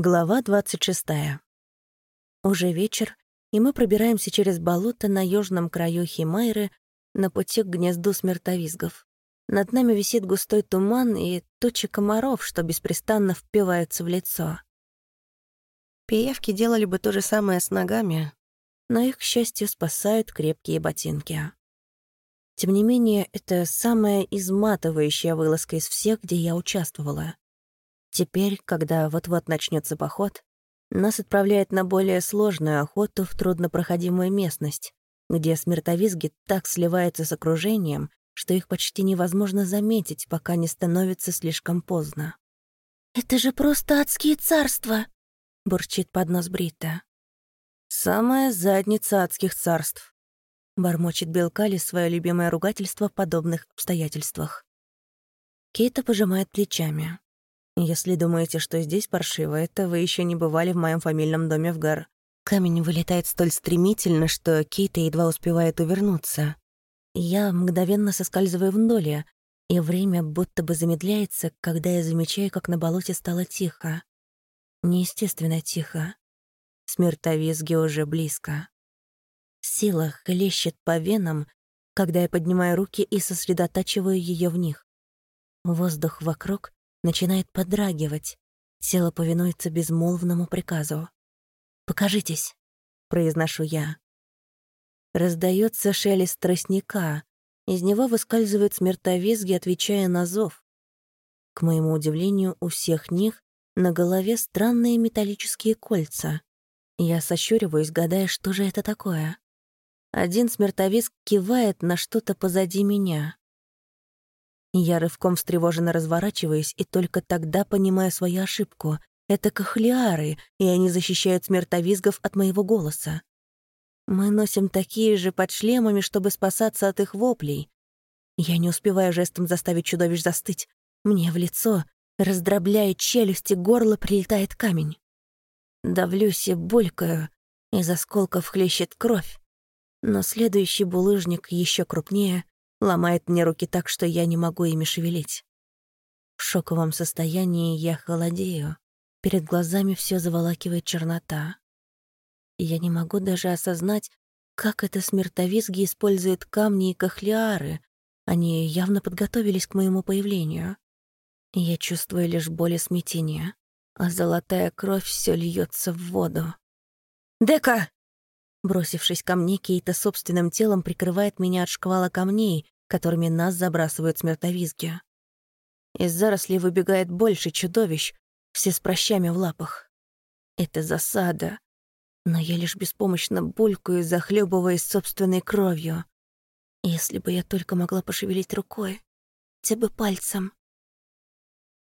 Глава 26. Уже вечер, и мы пробираемся через болото на южном краю Химайры на пути к гнезду смертовизгов. Над нами висит густой туман и тучи комаров, что беспрестанно впиваются в лицо. Пиявки делали бы то же самое с ногами, но их, к счастью, спасают крепкие ботинки. Тем не менее, это самая изматывающая вылазка из всех, где я участвовала. Теперь, когда вот-вот начнется поход, нас отправляют на более сложную охоту в труднопроходимую местность, где смертовизги так сливаются с окружением, что их почти невозможно заметить, пока не становится слишком поздно. «Это же просто адские царства!» — бурчит под нос Брита. «Самая задница адских царств», — бормочет Белкали свое любимое ругательство в подобных обстоятельствах. Кейта пожимает плечами. Если думаете, что здесь паршиво, это вы еще не бывали в моем фамильном доме в Гар. Камень вылетает столь стремительно, что Кейта едва успевает увернуться. Я мгновенно соскальзываю в доле, и время будто бы замедляется, когда я замечаю, как на болоте стало тихо. Неестественно тихо. Смертовизги уже близко. Сила хлещет по венам, когда я поднимаю руки и сосредотачиваю ее в них. Воздух вокруг начинает подрагивать. Тело повинуется безмолвному приказу. «Покажитесь», — произношу я. Раздается шелест тростника. Из него выскальзывают смертовизги, отвечая на зов. К моему удивлению, у всех них на голове странные металлические кольца. Я сощуриваюсь, гадая, что же это такое. Один смертовизг кивает на что-то позади меня. Я рывком встревоженно разворачиваюсь и только тогда понимаю свою ошибку. Это кахлиары, и они защищают смертовизгов от моего голоса. Мы носим такие же под шлемами, чтобы спасаться от их воплей. Я не успеваю жестом заставить чудовищ застыть. Мне в лицо, раздробляет челюсти, горло прилетает камень. Давлюсь и булькаю, из осколков хлещет кровь. Но следующий булыжник еще крупнее ломает мне руки так, что я не могу ими шевелить. В шоковом состоянии я холодею. Перед глазами все заволакивает чернота. Я не могу даже осознать, как это смертовизги используют камни и кахлиары. Они явно подготовились к моему появлению. Я чувствую лишь боль и смятение, а золотая кровь все льется в воду. «Дека!» Бросившись ко мне, Кейта собственным телом прикрывает меня от шквала камней, которыми нас забрасывают смертовизги. Из зарослей выбегает больше чудовищ, все с прощами в лапах. Это засада. Но я лишь беспомощно булькаю, захлебываясь собственной кровью. Если бы я только могла пошевелить рукой, хотя бы пальцем.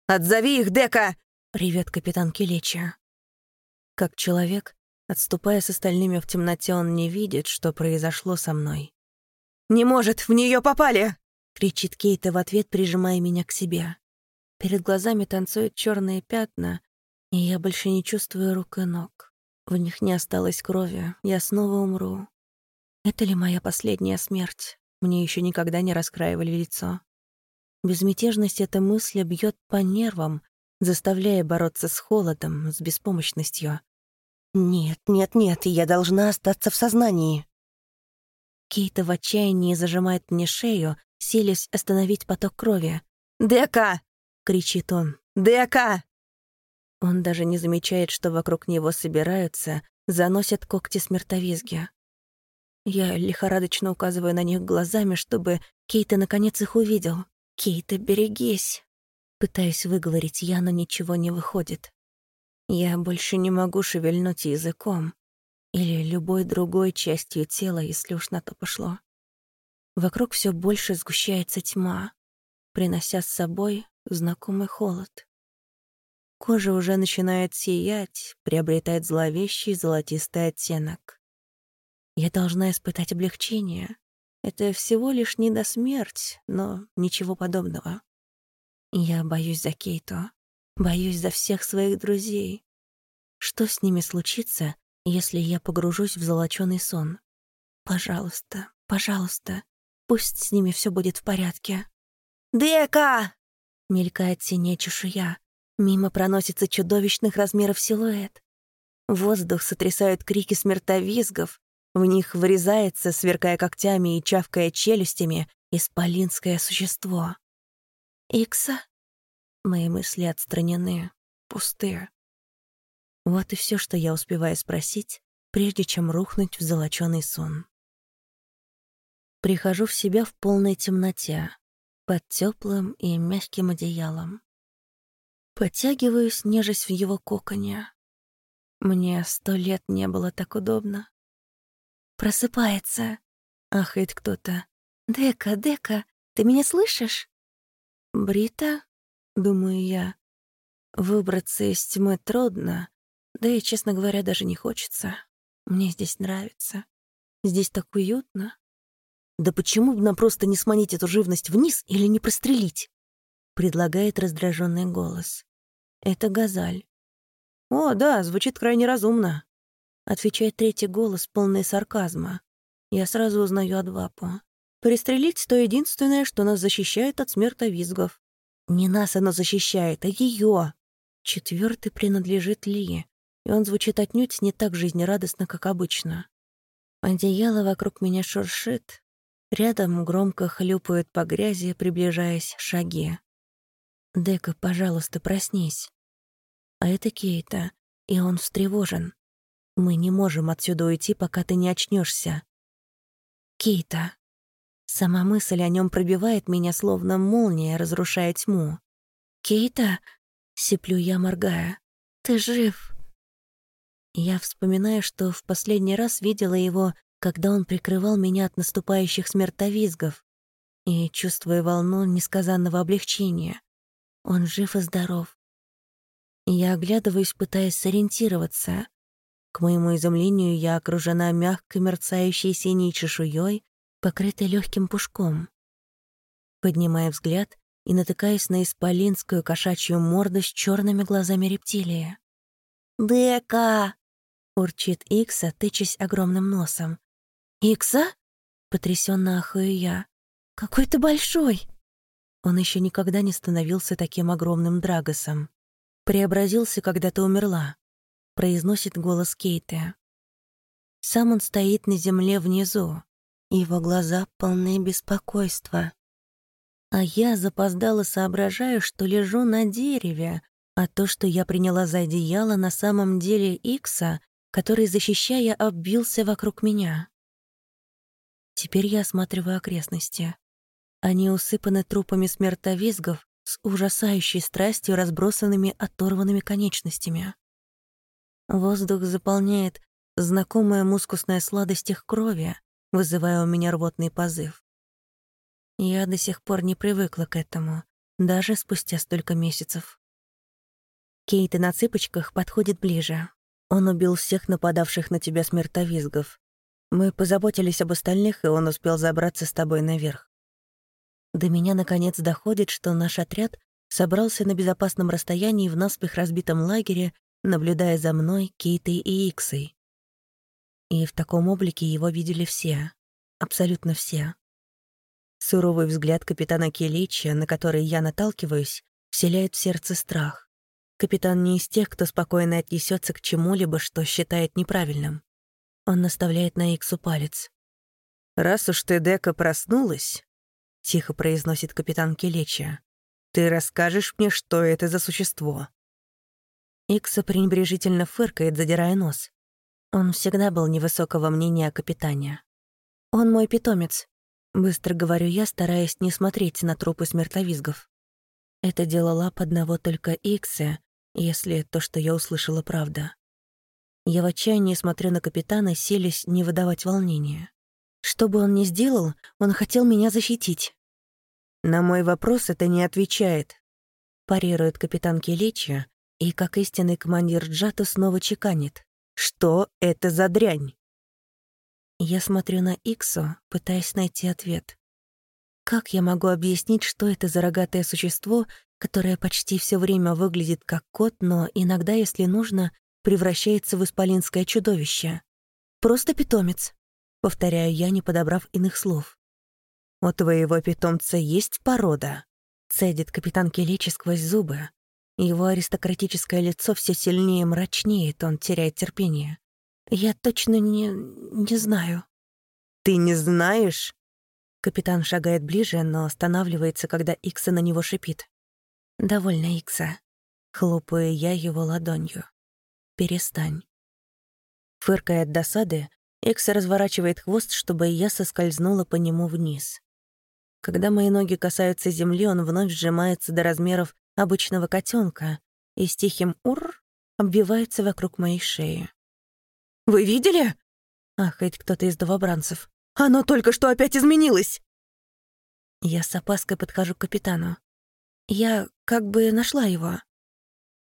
«Отзови их, Дека!» — ревет капитан Келеча. Как человек, Отступая с остальными в темноте, он не видит, что произошло со мной. «Не может! В нее попали!» — кричит Кейта в ответ, прижимая меня к себе. Перед глазами танцуют черные пятна, и я больше не чувствую рук и ног. В них не осталось крови, я снова умру. Это ли моя последняя смерть? Мне еще никогда не раскраивали лицо. Безмятежность этой мысли бьет по нервам, заставляя бороться с холодом, с беспомощностью. «Нет, нет, нет, я должна остаться в сознании». Кейта в отчаянии зажимает мне шею, селись остановить поток крови. «Дека!» — кричит он. «Дека!» Он даже не замечает, что вокруг него собираются, заносят когти смертовизги. Я лихорадочно указываю на них глазами, чтобы Кейта наконец их увидел. «Кейта, берегись!» Пытаюсь выговорить я, но ничего не выходит. Я больше не могу шевельнуть языком или любой другой частью тела, если уж на то пошло. Вокруг все больше сгущается тьма, принося с собой знакомый холод. Кожа уже начинает сиять, приобретает зловещий золотистый оттенок. Я должна испытать облегчение. Это всего лишь не до смерть, но ничего подобного. Я боюсь за Кейту. Боюсь за всех своих друзей. Что с ними случится, если я погружусь в золочёный сон? Пожалуйста, пожалуйста, пусть с ними все будет в порядке. «Дека!» — мелькает синяя чешуя, Мимо проносится чудовищных размеров силуэт. Воздух сотрясают крики смертовизгов, в них вырезается, сверкая когтями и чавкая челюстями, исполинское существо. «Икса?» Мои мысли отстранены, пустые. Вот и все, что я успеваю спросить, прежде чем рухнуть в золочёный сон. Прихожу в себя в полной темноте, под теплым и мягким одеялом. Подтягиваюсь, нежесть в его коконе. Мне сто лет не было так удобно. «Просыпается!» — ахает кто-то. «Дека, Дека, ты меня слышишь?» «Брита?» — думаю я. Выбраться из тьмы трудно, да и, честно говоря, даже не хочется. Мне здесь нравится. Здесь так уютно. Да почему бы нам просто не сманить эту живность вниз или не прострелить? Предлагает раздраженный голос. Это Газаль. О, да, звучит крайне разумно. Отвечает третий голос, полный сарказма. Я сразу узнаю Адвапу. Пристрелить — то единственное, что нас защищает от смертовизгов. Не нас оно защищает, а ее. Четвертый принадлежит Ли и он звучит отнюдь не так жизнерадостно, как обычно. Одеяло вокруг меня шуршит, рядом громко хлюпают по грязи, приближаясь шаги. «Дека, пожалуйста, проснись». А это Кейта, и он встревожен. Мы не можем отсюда уйти, пока ты не очнешься. Кейта. Сама мысль о нем пробивает меня, словно молния, разрушая тьму. «Кейта?» — сиплю я, моргая. «Ты жив?» Я вспоминаю, что в последний раз видела его, когда он прикрывал меня от наступающих смертовизгов, и чувствую волну несказанного облегчения. Он жив и здоров. Я оглядываюсь, пытаясь сориентироваться. К моему изумлению, я окружена мягкой мерцающей синей чешуей, покрытой легким пушком. Поднимая взгляд и натыкаясь на исполинскую кошачью морду с черными глазами рептилии. «Дека!» Урчит Икса, тычась огромным носом. «Икса?» — потрясенно ахаю я. «Какой ты большой!» Он еще никогда не становился таким огромным Драгосом. «Преобразился, когда ты умерла», — произносит голос Кейта. Сам он стоит на земле внизу. Его глаза полны беспокойства. А я запоздало соображаю, что лежу на дереве, а то, что я приняла за одеяло, на самом деле Икса, который, защищая, оббился вокруг меня. Теперь я осматриваю окрестности. Они усыпаны трупами смертовизгов с ужасающей страстью разбросанными оторванными конечностями. Воздух заполняет знакомая мускусная сладость их крови, вызывая у меня рвотный позыв. Я до сих пор не привыкла к этому, даже спустя столько месяцев. Кейта на цыпочках подходит ближе. Он убил всех нападавших на тебя смертовизгов. Мы позаботились об остальных, и он успел забраться с тобой наверх. До меня, наконец, доходит, что наш отряд собрался на безопасном расстоянии в наспех разбитом лагере, наблюдая за мной, Кейтой и Иксой. И в таком облике его видели все. Абсолютно все. Суровый взгляд капитана Келича, на который я наталкиваюсь, вселяет в сердце страх. Капитан не из тех, кто спокойно отнесется к чему-либо, что считает неправильным. Он наставляет на Иксу палец. «Раз уж ты, Дека, проснулась», — тихо произносит капитан Келечия, «ты расскажешь мне, что это за существо». Икса пренебрежительно фыркает, задирая нос. Он всегда был невысокого мнения о капитане. «Он мой питомец», — быстро говорю я, стараясь не смотреть на трупы смертовизгов. Это дело лап одного только Икса, если то, что я услышала, правда. Я в отчаянии смотрю на капитана, селись не выдавать волнения. Что бы он ни сделал, он хотел меня защитить. На мой вопрос это не отвечает. Парирует капитан Келечи и, как истинный командир Джата, снова чеканит. Что это за дрянь? Я смотрю на Иксу, пытаясь найти ответ. Как я могу объяснить, что это за рогатое существо, которое почти все время выглядит как кот, но иногда, если нужно, превращается в исполинское чудовище? Просто питомец, повторяю я, не подобрав иных слов. «У твоего питомца есть порода?» — цедит капитан Келечи сквозь зубы. Его аристократическое лицо все сильнее мрачнеет, он теряет терпение. «Я точно не... не знаю». «Ты не знаешь?» Капитан шагает ближе, но останавливается, когда Икса на него шипит. «Довольно, Икса». Хлопаю я его ладонью. «Перестань». Фыркая от досады, Икса разворачивает хвост, чтобы я соскользнула по нему вниз. Когда мои ноги касаются земли, он вновь сжимается до размеров обычного котенка и с тихим «ур» обвивается вокруг моей шеи. «Вы видели?» — ахает кто-то из новобранцев. «Оно только что опять изменилось!» Я с опаской подхожу к капитану. Я как бы нашла его.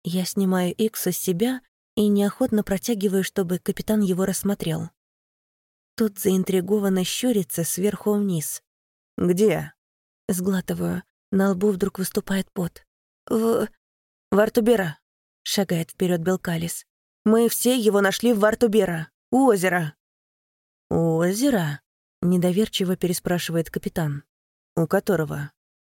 Я снимаю Икса с себя и неохотно протягиваю, чтобы капитан его рассмотрел. Тот заинтригованно щурится сверху вниз. «Где?» Сглатываю. На лбу вдруг выступает пот. «В... в Артубера», — шагает вперед Белкалис. «Мы все его нашли в Артубера, у озера». «У озера?» — недоверчиво переспрашивает капитан. «У которого?»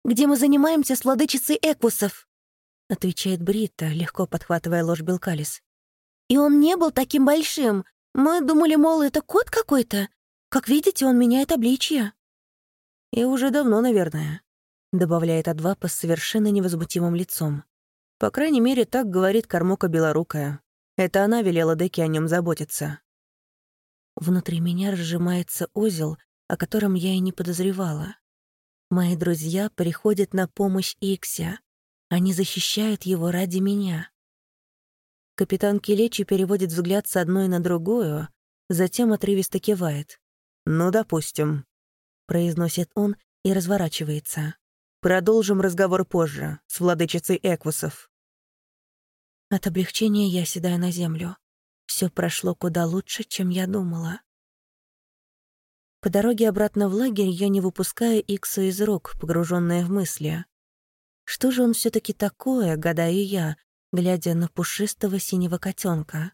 «Где мы занимаемся с владычицей Эквусов», — отвечает Брита, легко подхватывая ложь Белкалис. «И он не был таким большим. Мы думали, мол, это кот какой-то. Как видите, он меняет обличье». «И уже давно, наверное», — добавляет Адвапа с совершенно невозмутимым лицом. По крайней мере, так говорит Кормока Белорукая. Это она велела Деке о нем заботиться. Внутри меня разжимается узел, о котором я и не подозревала. Мои друзья приходят на помощь Иксе. Они защищают его ради меня. Капитан Келечи переводит взгляд с одной на другую, затем отрывисто кивает. «Ну, допустим», — произносит он и разворачивается. Продолжим разговор позже, с владычицей Эквусов. От облегчения я седаю на землю. Все прошло куда лучше, чем я думала. По дороге обратно в лагерь я не выпускаю Икса из рук, погруженная в мысли. Что же он все таки такое, гадаю я, глядя на пушистого синего котенка?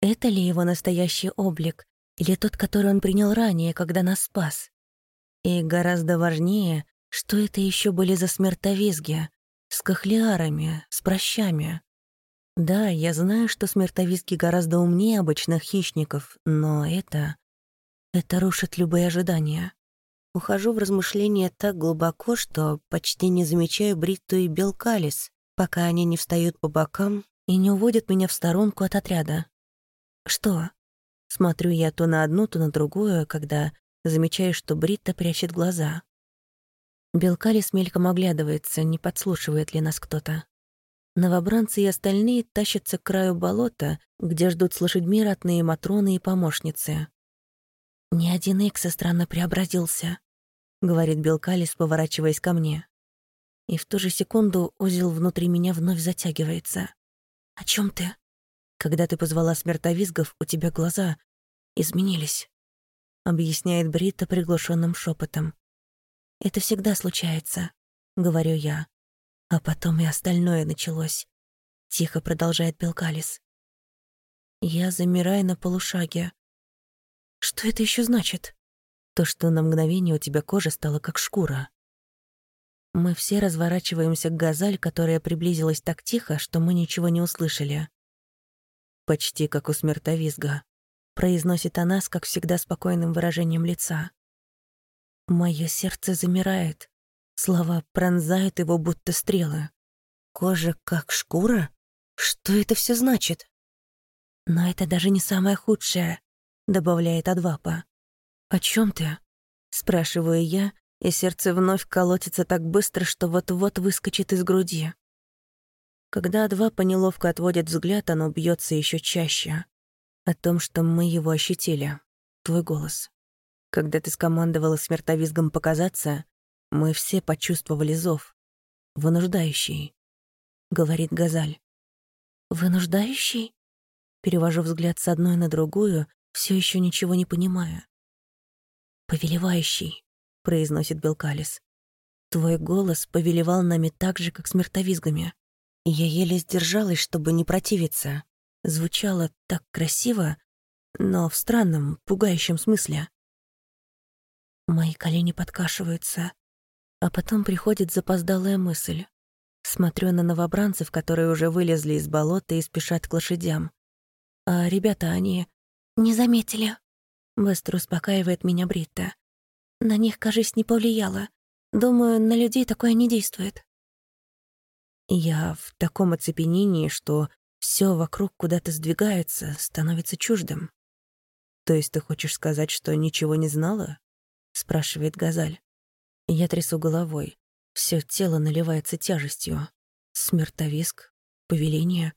Это ли его настоящий облик, или тот, который он принял ранее, когда нас спас? И гораздо важнее, что это еще были за смертовизги? С кахлиарами, с прощами. Да, я знаю, что смертовизги гораздо умнее обычных хищников, но это... Это рушит любые ожидания. Ухожу в размышления так глубоко, что почти не замечаю Бритту и Белкалис, пока они не встают по бокам и не уводят меня в сторонку от отряда. Что? Смотрю я то на одну, то на другую, когда замечаю, что Бритта прячет глаза. Белкалис мельком оглядывается, не подслушивает ли нас кто-то. Новобранцы и остальные тащатся к краю болота, где ждут с лошадьми ратные матроны и помощницы. «Ни один Экса странно преобразился», — говорит Белкалис, поворачиваясь ко мне. И в ту же секунду узел внутри меня вновь затягивается. «О чем ты?» «Когда ты позвала смертовизгов, у тебя глаза изменились», — объясняет Брита приглушенным шепотом. Это всегда случается, говорю я. А потом и остальное началось. Тихо продолжает Белкалис. Я замираю на полушаге. Что это еще значит? То, что на мгновение у тебя кожа стала как шкура. Мы все разворачиваемся к газаль, которая приблизилась так тихо, что мы ничего не услышали. «Почти как у смертовизга», — произносит она с, как всегда, спокойным выражением лица. Мое сердце замирает. Слова пронзают его, будто стрелы. Кожа как шкура? Что это все значит? Но это даже не самое худшее, добавляет Адвапа. О чем ты? Спрашиваю я, и сердце вновь колотится так быстро, что вот-вот выскочит из груди. Когда Адвапа неловко отводит взгляд, оно бьется еще чаще. О том, что мы его ощутили. Твой голос. Когда ты скомандовала смертовизгом показаться, мы все почувствовали зов. Вынуждающий, — говорит Газаль. Вынуждающий? Перевожу взгляд с одной на другую, все еще ничего не понимая. «Повелевающий», — произносит Белкалис. «Твой голос повелевал нами так же, как смертовизгами. Я еле сдержалась, чтобы не противиться. Звучало так красиво, но в странном, пугающем смысле. Мои колени подкашиваются, а потом приходит запоздалая мысль. Смотрю на новобранцев, которые уже вылезли из болота и спешат к лошадям. А ребята, они... «Не заметили», — быстро успокаивает меня Бритта. «На них, кажись, не повлияло. Думаю, на людей такое не действует». Я в таком оцепенении, что все вокруг куда-то сдвигается, становится чуждым. «То есть ты хочешь сказать, что ничего не знала?» — спрашивает Газаль. Я трясу головой. Все тело наливается тяжестью. Смертовиск, повеление.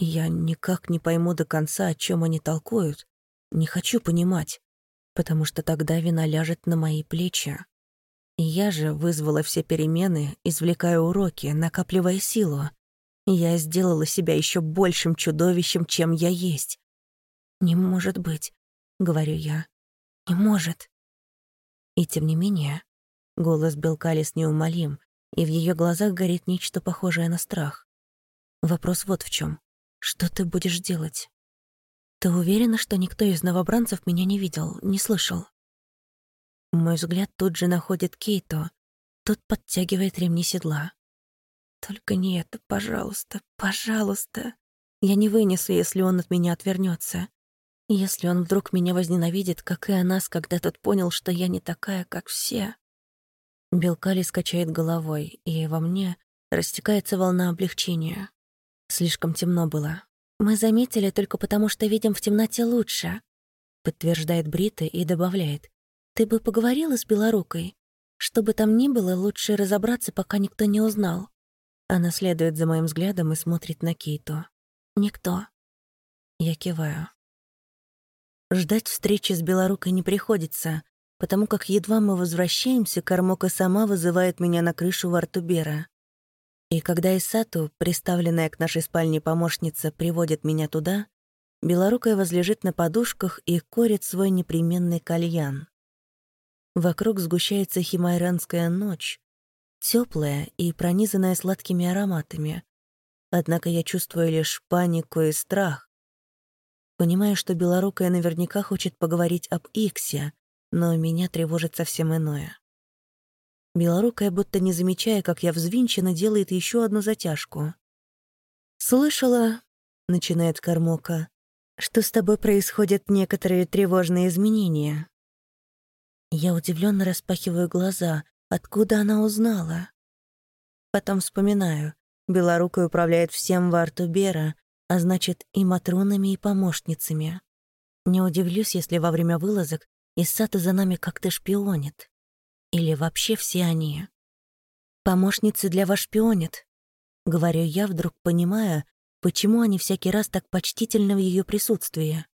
Я никак не пойму до конца, о чем они толкуют. Не хочу понимать, потому что тогда вина ляжет на мои плечи. Я же вызвала все перемены, извлекая уроки, накапливая силу. Я сделала себя еще большим чудовищем, чем я есть. «Не может быть», — говорю я. «Не может». И тем не менее, голос Белкалис неумолим, и в ее глазах горит нечто похожее на страх. Вопрос вот в чем: Что ты будешь делать? Ты уверена, что никто из новобранцев меня не видел, не слышал? Мой взгляд тут же находит Кейто. Тот подтягивает ремни седла. Только не это, пожалуйста, пожалуйста. Я не вынесу, если он от меня отвернется. Если он вдруг меня возненавидит, как и нас, когда тот понял, что я не такая, как все. Белкали скачает головой, и во мне растекается волна облегчения. Слишком темно было. Мы заметили только потому, что видим в темноте лучше, подтверждает Брита и добавляет. Ты бы поговорила с Белорукой? Что бы там ни было, лучше разобраться, пока никто не узнал. Она следует за моим взглядом и смотрит на Кейту. Никто. Я киваю. Ждать встречи с Белорукой не приходится, потому как едва мы возвращаемся, Кармока сама вызывает меня на крышу Вартубера. И когда Исату, приставленная к нашей спальне помощница, приводит меня туда, Белорукая возлежит на подушках и корит свой непременный кальян. Вокруг сгущается химайранская ночь, теплая и пронизанная сладкими ароматами. Однако я чувствую лишь панику и страх. Понимаю, что Белорукая наверняка хочет поговорить об Иксе, но меня тревожит совсем иное. Белорукая, будто не замечая, как я взвинчена, делает еще одну затяжку. «Слышала», — начинает Кармока, — «что с тобой происходят некоторые тревожные изменения». Я удивленно распахиваю глаза. Откуда она узнала? Потом вспоминаю. Белорукая управляет всем в Артубера, а значит, и матронами, и помощницами. Не удивлюсь, если во время вылазок Иссата за нами как-то шпионит. Или вообще все они. Помощницы для вас шпионят. Говорю я, вдруг понимая, почему они всякий раз так почтительны в ее присутствии.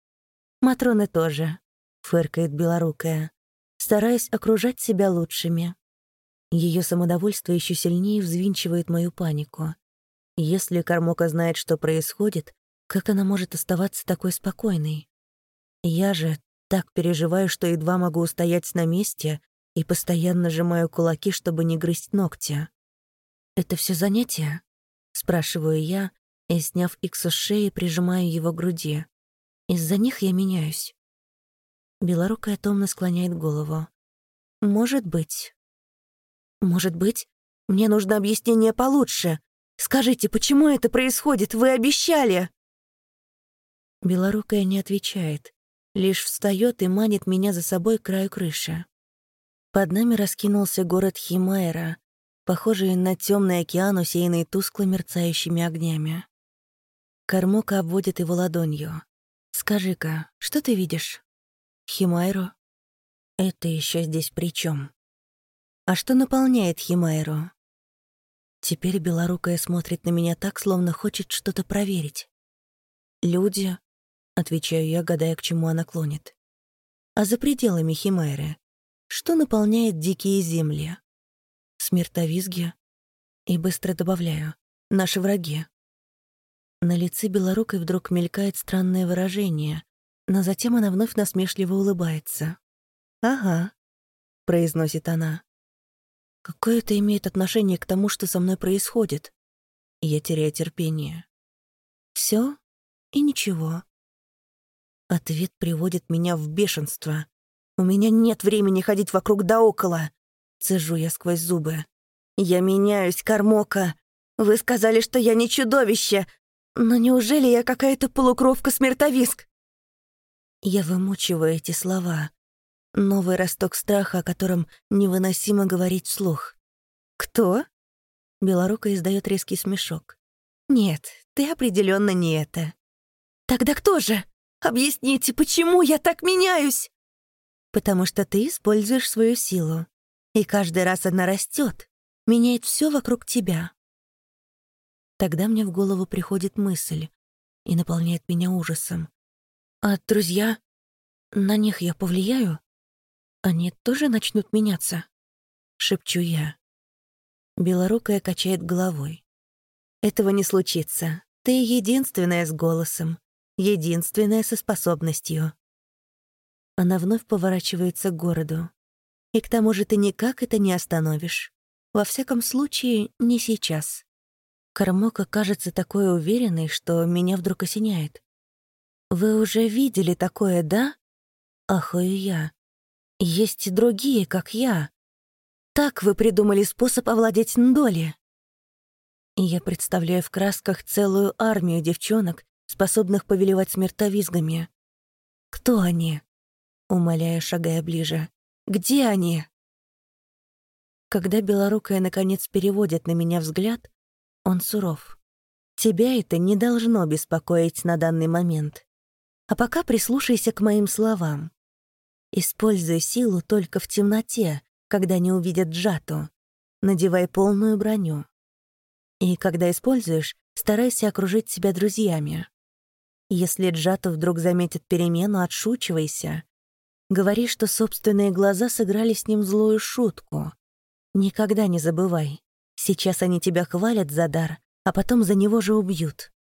Матроны тоже, фыркает белорукая стараясь окружать себя лучшими. Ее самодовольство еще сильнее взвинчивает мою панику. Если Кармока знает, что происходит, как она может оставаться такой спокойной? Я же так переживаю, что едва могу устоять на месте и постоянно сжимаю кулаки, чтобы не грызть ногти. «Это все занятия?» — спрашиваю я, и, сняв иксу с шеи, прижимаю его к груди. Из-за них я меняюсь. Белорукая томно склоняет голову. «Может быть». «Может быть? Мне нужно объяснение получше. Скажите, почему это происходит? Вы обещали!» Белорукая не отвечает, лишь встает и манит меня за собой к краю крыши. Под нами раскинулся город Химайра, похожий на темный океан, усеянный тускло мерцающими огнями. Кормока обводит его ладонью. «Скажи-ка, что ты видишь?» Химайру? Это еще здесь при чем? А что наполняет Химайру? Теперь Белорукая смотрит на меня так, словно хочет что-то проверить. «Люди», — отвечаю я, гадая, к чему она клонит. «А за пределами Химайры что наполняет дикие земли?» «Смертовизги?» И быстро добавляю «наши враги». На лице Белорукой вдруг мелькает странное выражение, но затем она вновь насмешливо улыбается. «Ага», — произносит она. «Какое это имеет отношение к тому, что со мной происходит?» Я теряю терпение. Все и ничего. Ответ приводит меня в бешенство. У меня нет времени ходить вокруг да около. Цежу я сквозь зубы. Я меняюсь, Кармока. Вы сказали, что я не чудовище, но неужели я какая-то полукровка-смертовиск?» Я вымучиваю эти слова. Новый росток страха, о котором невыносимо говорить вслух. «Кто?» Белорука издает резкий смешок. «Нет, ты определенно не это». «Тогда кто же? Объясните, почему я так меняюсь?» «Потому что ты используешь свою силу, и каждый раз она растет, меняет все вокруг тебя». Тогда мне в голову приходит мысль и наполняет меня ужасом. «А друзья? На них я повлияю? Они тоже начнут меняться?» — шепчу я. Белорукая качает головой. «Этого не случится. Ты единственная с голосом, единственная со способностью». Она вновь поворачивается к городу. «И к тому же ты никак это не остановишь. Во всяком случае, не сейчас». Кармока кажется такой уверенной, что меня вдруг осеняет. «Вы уже видели такое, да?» Ахаю я. «Есть и другие, как я. Так вы придумали способ овладеть Ндоли. Я представляю в красках целую армию девчонок, способных повелевать смертовизгами. Кто они? Умоляя, шагая ближе. Где они? Когда белорукая наконец переводит на меня взгляд, он суров. Тебя это не должно беспокоить на данный момент. А пока прислушайся к моим словам. Используй силу только в темноте, когда не увидят Джату. Надевай полную броню. И когда используешь, старайся окружить себя друзьями. Если Джату вдруг заметит перемену, отшучивайся. Говори, что собственные глаза сыграли с ним злую шутку. Никогда не забывай. Сейчас они тебя хвалят за дар, а потом за него же убьют.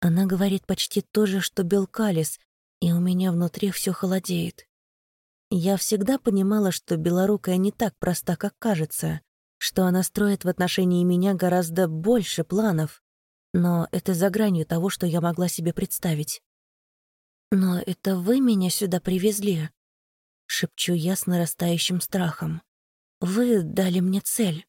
Она говорит почти то же, что Белкалис, и у меня внутри все холодеет. Я всегда понимала, что белорукая не так проста, как кажется, что она строит в отношении меня гораздо больше планов, но это за гранью того, что я могла себе представить. «Но это вы меня сюда привезли», — шепчу я с нарастающим страхом. «Вы дали мне цель».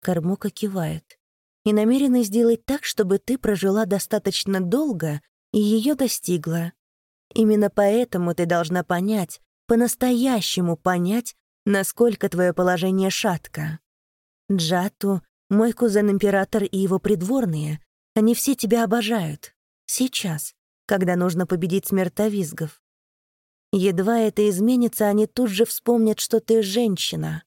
Кормука кивает. «И намерены сделать так, чтобы ты прожила достаточно долго и ее достигла. Именно поэтому ты должна понять, по-настоящему понять, насколько твое положение шатко. Джату, мой кузен-император и его придворные, они все тебя обожают. Сейчас, когда нужно победить смертовизгов. Едва это изменится, они тут же вспомнят, что ты женщина,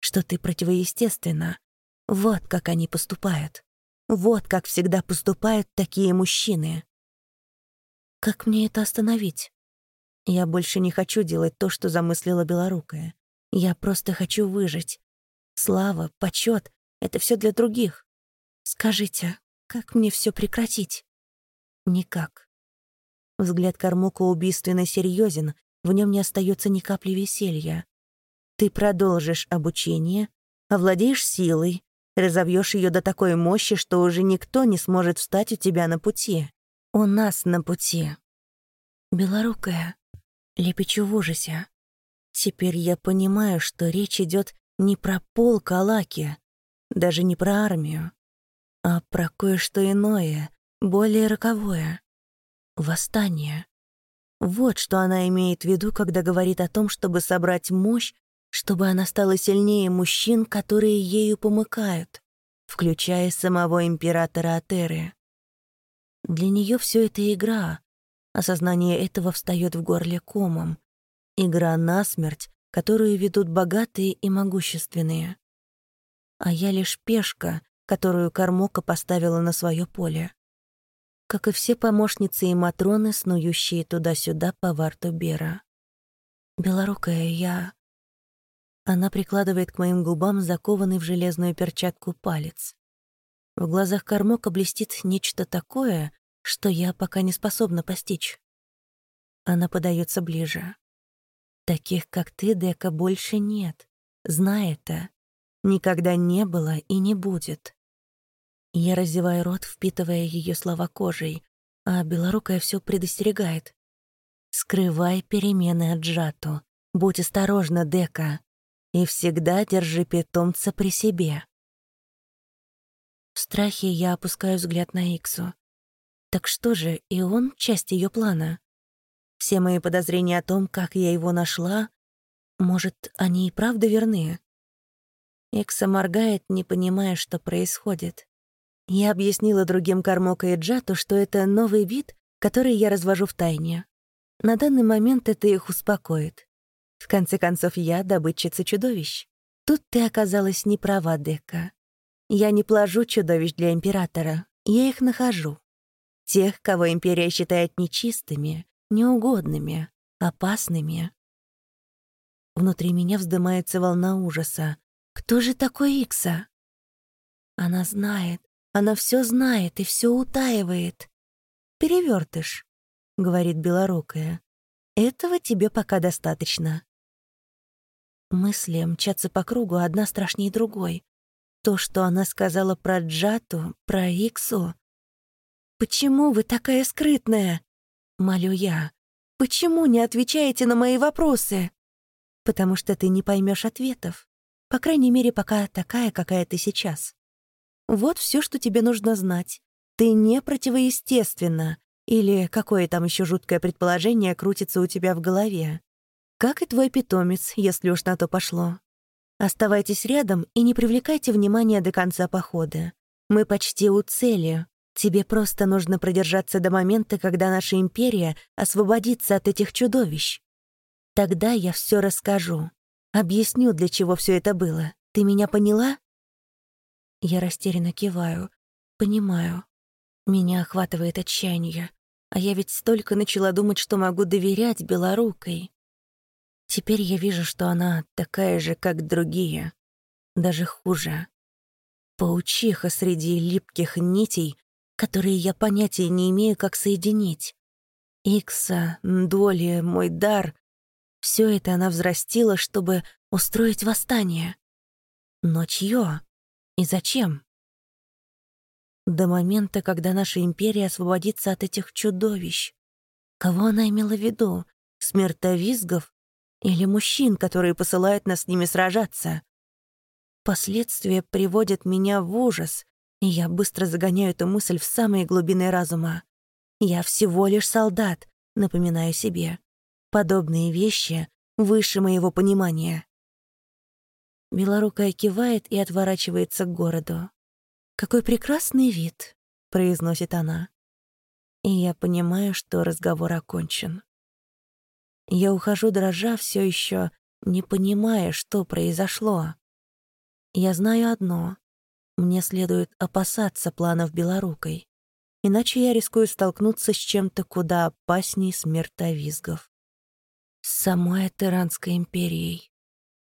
что ты противоестественна. Вот как они поступают. Вот как всегда поступают такие мужчины. Как мне это остановить? Я больше не хочу делать то, что замыслила Белорукая. Я просто хочу выжить. Слава, почет — это все для других. Скажите, как мне все прекратить? Никак. Взгляд Кормука убийственно серьезен, в нем не остается ни капли веселья. Ты продолжишь обучение, овладеешь силой, разовьешь ее до такой мощи, что уже никто не сможет встать у тебя на пути. У нас на пути. Белорукая, Лепечу в ужасе. Теперь я понимаю, что речь идет не про полк Алаки, даже не про армию, а про кое-что иное, более роковое — восстание. Вот что она имеет в виду, когда говорит о том, чтобы собрать мощь, чтобы она стала сильнее мужчин, которые ею помыкают, включая самого императора Атеры. Для нее все это игра, Осознание этого встает в горле комом. Игра на смерть, которую ведут богатые и могущественные. А я лишь пешка, которую Кормока поставила на свое поле. Как и все помощницы и матроны, снующие туда-сюда по варту Бера. Белорукая я... Она прикладывает к моим губам закованный в железную перчатку палец. В глазах Кормока блестит нечто такое, что я пока не способна постичь. Она подается ближе. Таких, как ты, Дека, больше нет. Знай это. Никогда не было и не будет. Я раздеваю рот, впитывая ее слова кожей, а белорукая все предостерегает. «Скрывай перемены от Джату. Будь осторожна, Дека. И всегда держи питомца при себе». В страхе я опускаю взгляд на Иксу. Так что же, и он — часть ее плана. Все мои подозрения о том, как я его нашла, может, они и правда верны? Икса моргает, не понимая, что происходит. Я объяснила другим Кармока и Джату, что это новый вид, который я развожу в тайне. На данный момент это их успокоит. В конце концов, я добытчица чудовищ. Тут ты оказалась не права, Дека. Я не плажу чудовищ для Императора, я их нахожу. Тех, кого Империя считает нечистыми, неугодными, опасными. Внутри меня вздымается волна ужаса. Кто же такой Икса? Она знает, она все знает и все утаивает. «Перевертыш», — говорит Белорукая. «Этого тебе пока достаточно». Мысли мчатся по кругу, одна страшнее другой. То, что она сказала про Джату, про Иксу. «Почему вы такая скрытная?» — молю я. «Почему не отвечаете на мои вопросы?» «Потому что ты не поймешь ответов. По крайней мере, пока такая, какая ты сейчас. Вот все, что тебе нужно знать. Ты не противоестественна. Или какое там еще жуткое предположение крутится у тебя в голове. Как и твой питомец, если уж на то пошло. Оставайтесь рядом и не привлекайте внимания до конца похода. Мы почти у цели. Тебе просто нужно продержаться до момента, когда наша империя освободится от этих чудовищ. Тогда я все расскажу. Объясню, для чего все это было. Ты меня поняла? Я растерянно киваю. Понимаю. Меня охватывает отчаяние. А я ведь столько начала думать, что могу доверять Белорукой. Теперь я вижу, что она такая же, как другие. Даже хуже. Паучиха среди липких нитей, которые я понятия не имею, как соединить. Икса, Доли, мой дар — все это она взрастила, чтобы устроить восстание. Но чье? И зачем? До момента, когда наша империя освободится от этих чудовищ. Кого она имела в виду? Смертовизгов или мужчин, которые посылают нас с ними сражаться. Последствия приводят меня в ужас, и я быстро загоняю эту мысль в самые глубины разума. Я всего лишь солдат, напоминаю себе. Подобные вещи выше моего понимания. Белорукая кивает и отворачивается к городу. «Какой прекрасный вид!» — произносит она. И я понимаю, что разговор окончен. Я ухожу дрожа, все еще не понимая, что произошло. Я знаю одно. Мне следует опасаться планов Белорукой. Иначе я рискую столкнуться с чем-то куда опасней смертовизгов. С самой Этеранской империей.